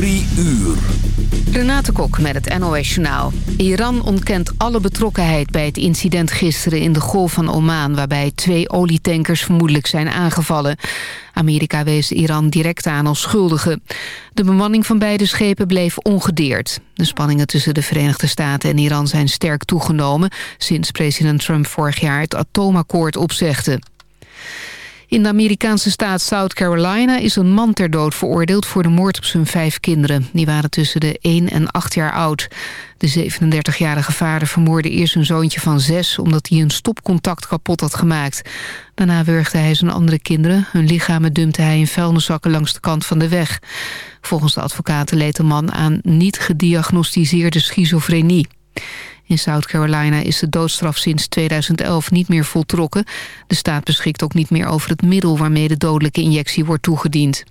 Drie uur. Renate Kok met het NOS Journaal. Iran ontkent alle betrokkenheid bij het incident gisteren in de Golf van Oman... waarbij twee olietankers vermoedelijk zijn aangevallen. Amerika wees Iran direct aan als schuldige. De bemanning van beide schepen bleef ongedeerd. De spanningen tussen de Verenigde Staten en Iran zijn sterk toegenomen... sinds president Trump vorig jaar het atoomakkoord opzegde. In de Amerikaanse staat South Carolina is een man ter dood veroordeeld voor de moord op zijn vijf kinderen. Die waren tussen de 1 en 8 jaar oud. De 37-jarige vader vermoorde eerst een zoontje van zes omdat hij een stopcontact kapot had gemaakt. Daarna wurgde hij zijn andere kinderen. Hun lichamen dumpte hij in vuilniszakken langs de kant van de weg. Volgens de advocaten leed de man aan niet gediagnosticeerde schizofrenie. In South Carolina is de doodstraf sinds 2011 niet meer voltrokken. De staat beschikt ook niet meer over het middel waarmee de dodelijke injectie wordt toegediend.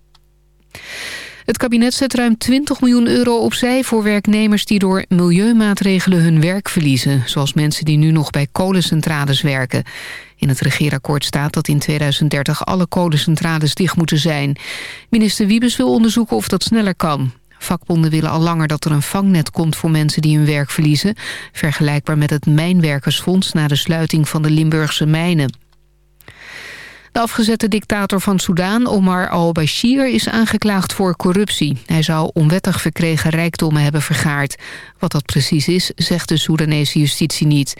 Het kabinet zet ruim 20 miljoen euro opzij voor werknemers die door milieumaatregelen hun werk verliezen. Zoals mensen die nu nog bij kolencentrales werken. In het regeerakkoord staat dat in 2030 alle kolencentrales dicht moeten zijn. Minister Wiebes wil onderzoeken of dat sneller kan. Vakbonden willen al langer dat er een vangnet komt voor mensen die hun werk verliezen. Vergelijkbaar met het Mijnwerkersfonds na de sluiting van de Limburgse mijnen. De afgezette dictator van Soudaan, Omar al-Bashir, is aangeklaagd voor corruptie. Hij zou onwettig verkregen rijkdommen hebben vergaard. Wat dat precies is, zegt de Soedanese justitie niet.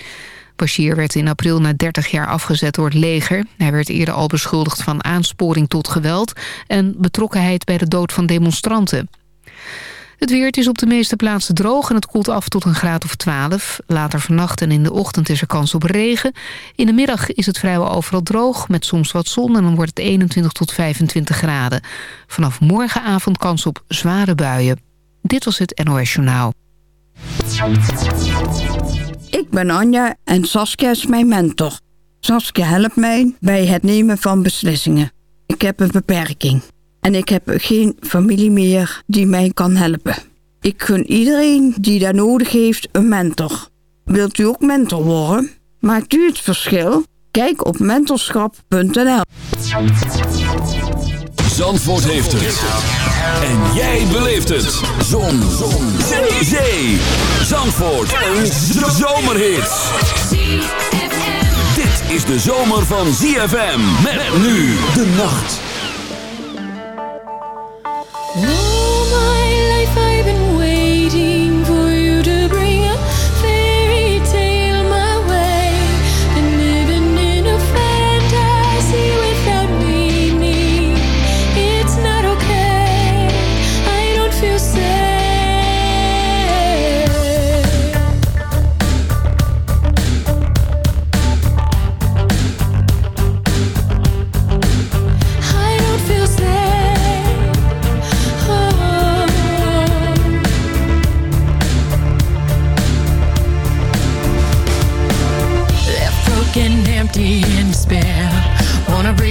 Bashir werd in april na 30 jaar afgezet door het leger. Hij werd eerder al beschuldigd van aansporing tot geweld... en betrokkenheid bij de dood van demonstranten. Het weer is op de meeste plaatsen droog en het koelt af tot een graad of 12. Later vannacht en in de ochtend is er kans op regen. In de middag is het vrijwel overal droog met soms wat zon... en dan wordt het 21 tot 25 graden. Vanaf morgenavond kans op zware buien. Dit was het NOS Journaal. Ik ben Anja en Saskia is mijn mentor. Saskia helpt mij bij het nemen van beslissingen. Ik heb een beperking. En ik heb geen familie meer die mij kan helpen. Ik gun iedereen die daar nodig heeft een mentor. Wilt u ook mentor worden? Maakt u het verschil? Kijk op mentorschap.nl Zandvoort heeft het. En jij beleeft het. Zon. Zon. Zee. Zee. Zandvoort. Een zomerhit. Dit is de zomer van ZFM. Met nu de nacht. All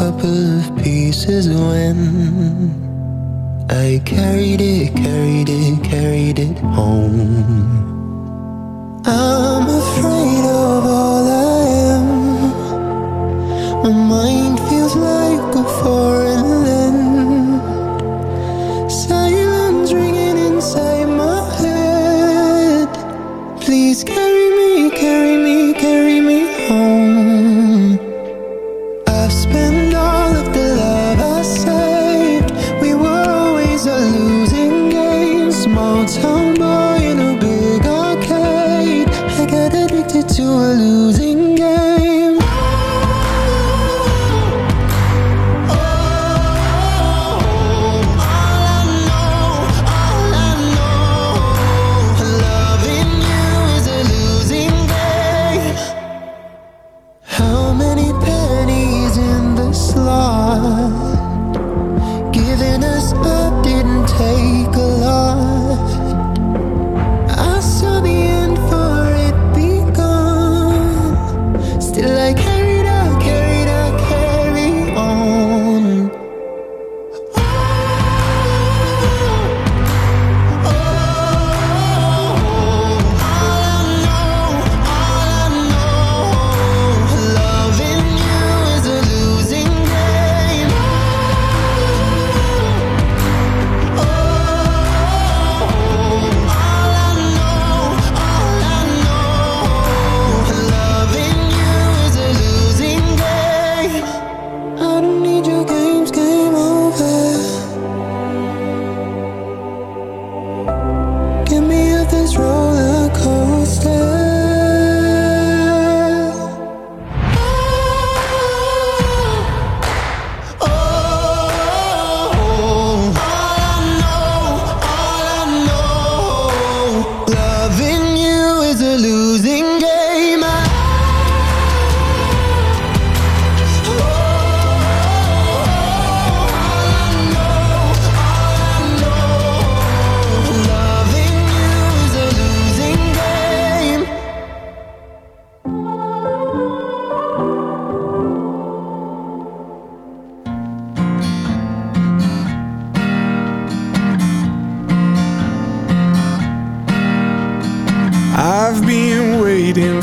couple of pieces when I carried it, carried it, carried it home.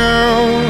My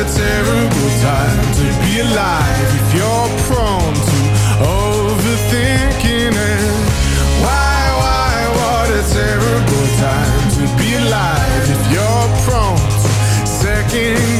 a terrible time to be alive if you're prone to overthinking it. Why, why, what a terrible time to be alive if you're prone to second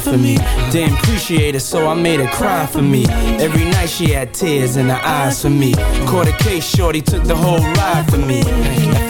for me. Didn't appreciate so I made her cry for me. Every night she had tears in her eyes for me. Caught a case, shorty took the whole ride for me.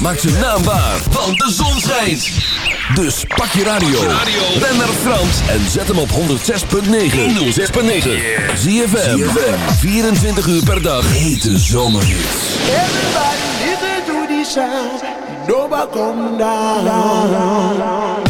Maak ze naambaar, want de zon schijnt. Dus pak je radio. Ben naar Frans en zet hem op 106.9. 106.9. Zie je 24 uur per dag. Hete zomerhits. Everybody listen to sound. Nobody come down.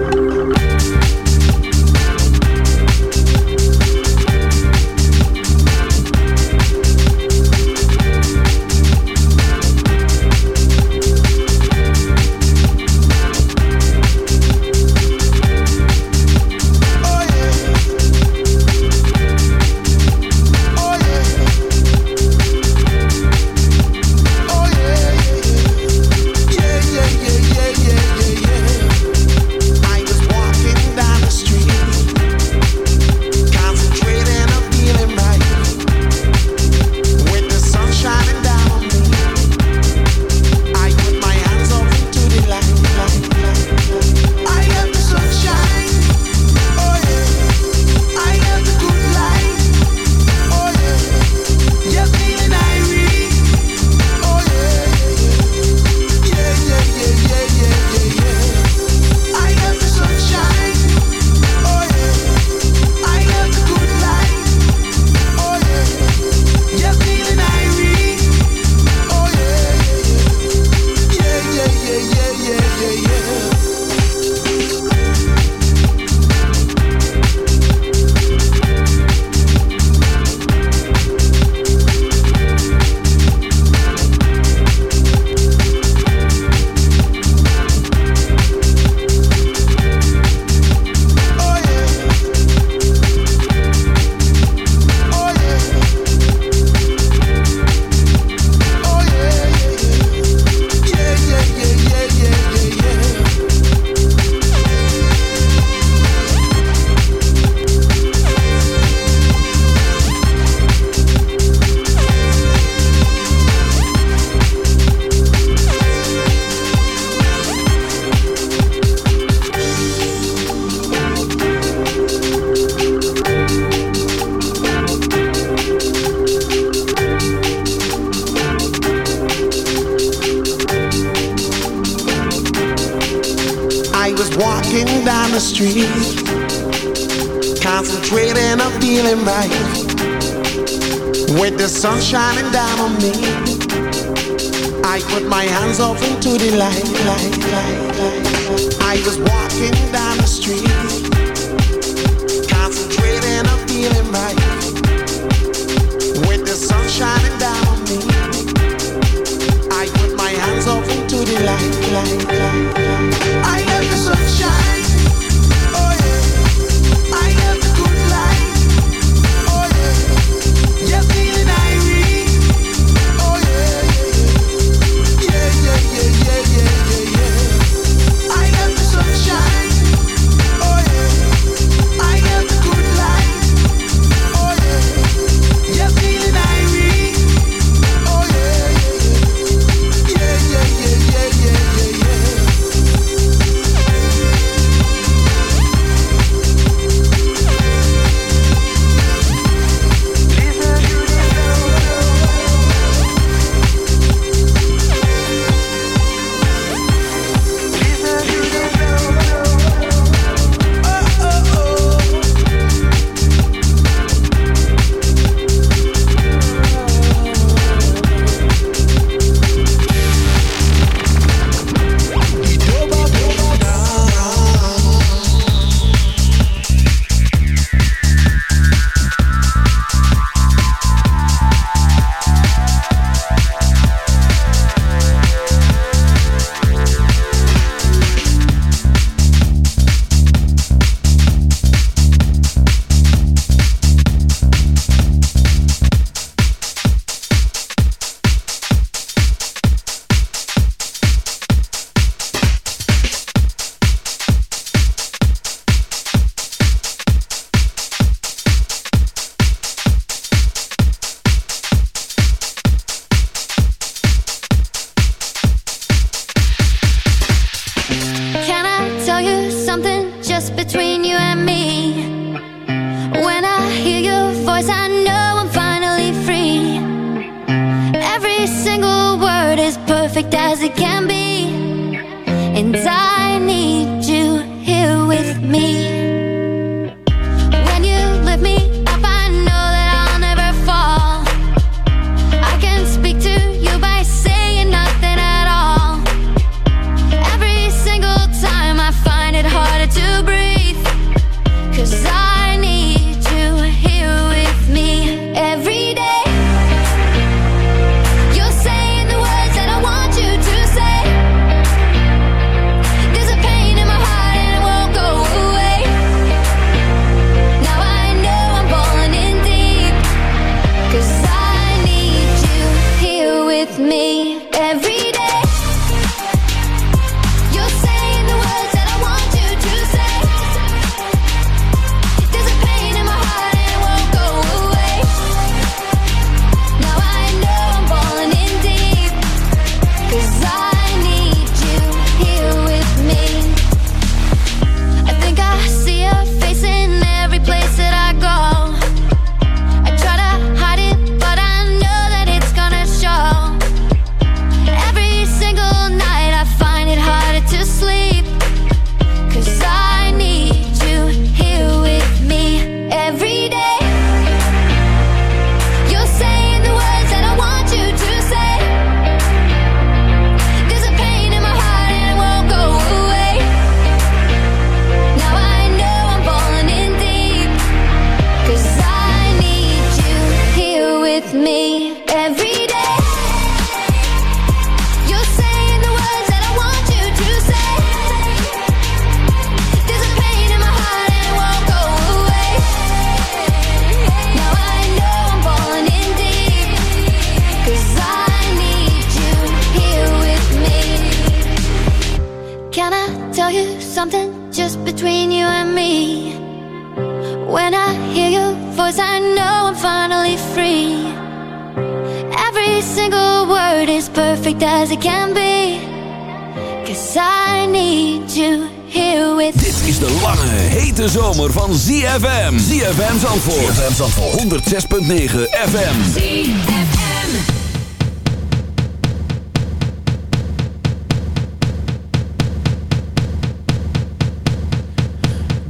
Van ZFM. ZFM Zandvoort. ZFM Zandvoort. 106.9 FM.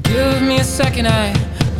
Give me a second, I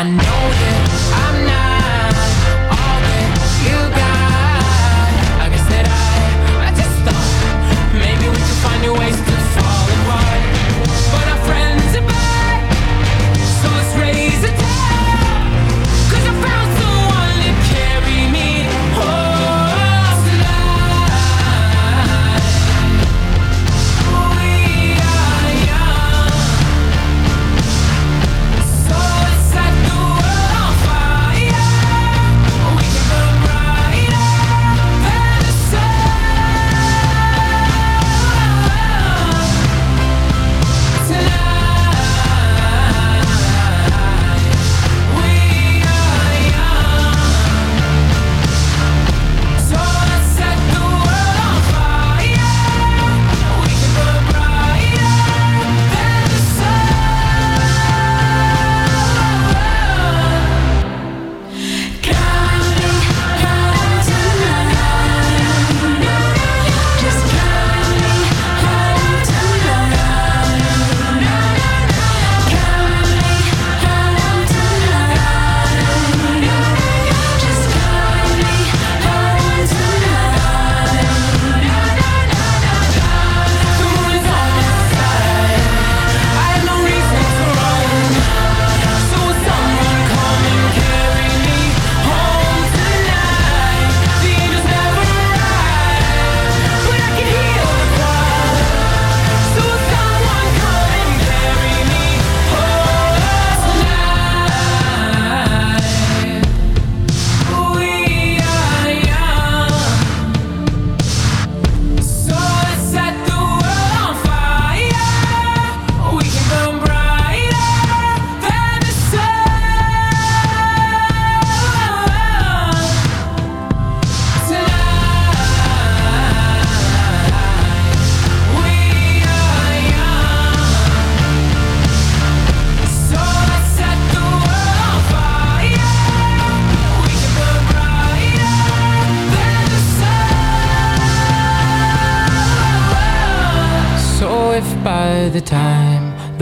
Sun.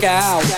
Check out.